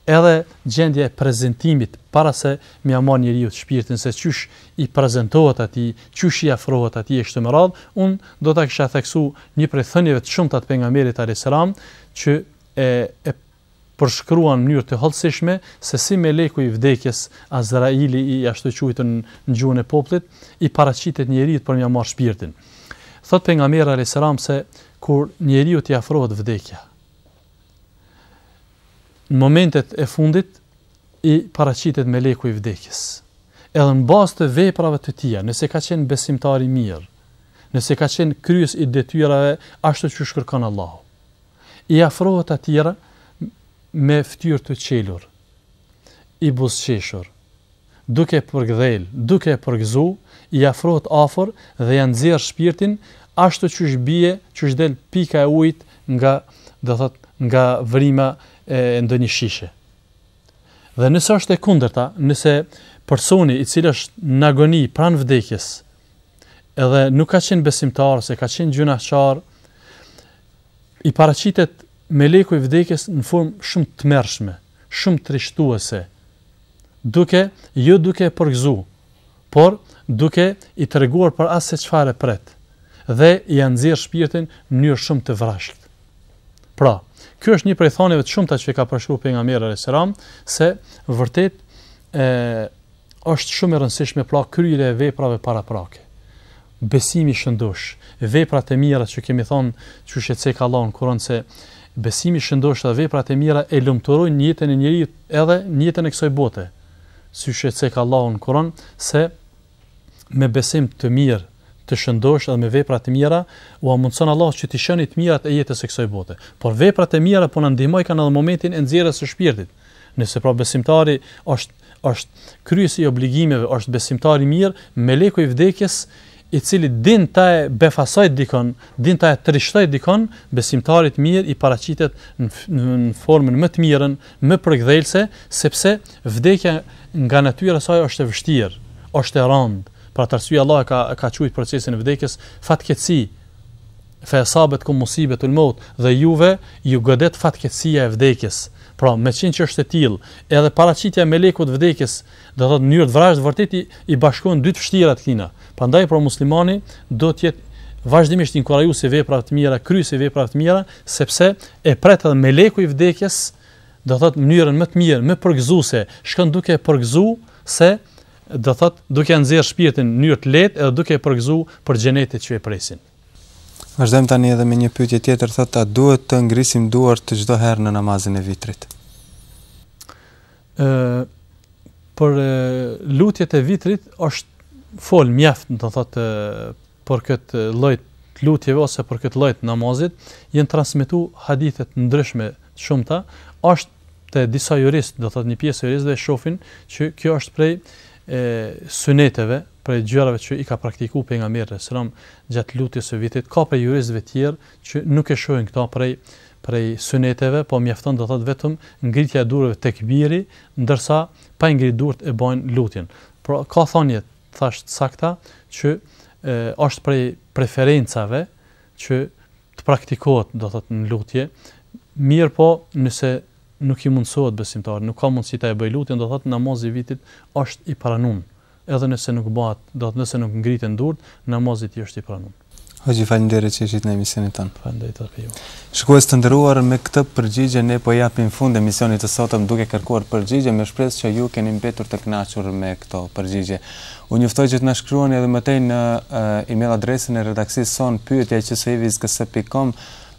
Edhe gjendja e prezantimit para se me ia marrë njeriut shpirtin se qysh i prezantohet atij, qysh i afrohet atij e kështu me radhë, unë do ta kisha theksu një prej thënieve të shumta të Pejgamberit alejhi selam që e e përshkruan në mënyrë të hollësishme se si meleku i vdekjes, Azraili i ashtu quajtur në gjuhën e popullit, i paraqitet njeriut për me ia marrë shpirtin. Thot Pejgamberi alejhi selam se kur njeriut i afrohet vdekja, Në momentet e fundit i paraqitet meleku i vdekjes. Edhe në bazë të veprave të tija, nëse ka qenë besimtar i mirë, nëse ka qenë kryes i detyrave ashtu qysh kërkon Allahu. I afrohet atyre me ftyrë të çelur, i buzëqeshur, duke e përkëdhel, duke e përgëzu, i afrohet afër dhe ia nxjerr shpirtin, ashtu qysh bie, qysh del pika e ujit nga, do thotë, nga vrima e ndonjë shishe. Dhe nëse është e kundërta, nëse personi i cili është në agoni pranë vdekjes, edhe nuk ka qenë besimtar ose ka qenë gjynahqar, i paraqitet meleku i vdekjes në formë shumë të tmerrshme, shumë trishtuese, Duke, jo duke e përgëzu, por duke i treguar për asi se çfarë e pret, dhe ia nxjerr shpirtin në mënyrë shumë të vrazhdët. Pra, ky është një prej thënieve të shumta që ka përshkruar pejgamberi alayhis salam se vërtet është shumë e rëndësishme pra kryerja e veprave paraprake. Besimi i shëndoshë, veprat e mira që kemi thënë, qysh e cek Allahu n'Kuran se besimi i shëndoshë dhe veprat e mira e lumturojnë jetën e njeriut edhe në jetën e kësaj bote. Qysh e cek Allahu n'Kuran se me besim të mirë, të shëndoshë dhe me vepra të mira, ua mundëson Allahu që t'i shijoni të mirat e jetës së kësaj bote. Por veprat e mira po na ndihmojkan edhe n'momentin e nxjerrjes së shpirtit. Nëse pra besimtari është është kryesi i obligimeve, është besimtar i mirë, meleku i vdekjes, i cili din ta e befasoj dikon, din ta e trishtoj dikon, besimtarit të mirë i paraqitet në formën më të mirën, më përkëdhelëse, sepse vdekja nga natyra e saj është e vështirë, është e rëndë. Për atë arsye Allahu e ka, ka qujtë procesin e vdekjes, fatkeqësi, Fe esabet kum musibet ul maut, dhe juve ju godet fatkeqësia e vdekjes. Pra, meqenëse është e tillë, edhe paraqitja e melekut të vdekjes, do të thotë në mënyrë të vrazhdë vërtet i, i bashkon dy vështirësi të këtilla. Prandaj pra muslimani duhet të jetë vazhdimisht inkurajues i veprave të mira, kryes i veprave të mira, sepse e pret edhe meleku i vdekjes, do thotë në mënyrën më të mirë, më përgëzuese, shkon duke e përgëzu se do thotë duke nxjerr shpirtin në mënyrë të lehtë edhe duke e përgëzu për xhenetet që e presin. Vazhdojmë tani edhe me një pyetje tjetër, thotë a duhet të ngrisim duart çdo herë në namazin e vitrit? Ë për lutjet e vitrit është fol mjaft, do të thotë për këtë lloj lutjeve ose për këtë lloj namazit, janë transmetuar hadithe të ndryshme të shumta, është te disa jurist, do të thotë një pjesë juristëve shofin që kjo është prej e suneteve, prej gjërave që i ka praktiku pejgamberi alejhi selam gjatë lutjes së vitrit, ka prej juristëve tjerë që nuk e shohin këta prej prej suneteve, po mjafton do thotë vetëm ngritja e durëve te tekbiri, ndërsa pa i ngrit durët e bajnë lutjen. Por ka thonje thash të sakta që e, është prej preferencave që të praktikohet do thotë në lutje, mirëpo nëse nuk i mundësohet besimtarit, nuk ka mundësi ta e bëjë lutjen, do të thotë namazi i vitrit është i pranun, edhe nëse nuk bëhet, do të thotë nëse nuk ngriten durt, namazi i tij është i pranun. Hoxhë, faleminderit që ishit në emisionin tonë. Faleminderit edhe ju. Shikues të nderuar, me këtë përgjigje ne po i japim fund emisionit të sotëm duke kërkuar përgjigje me shpresë që ju keni mbetur të kënaqur me këto përgjigje. Ju njoftoj që të na shkruani edhe më tej në email adresën e redaksisë sonë pyetja@cvizgs.com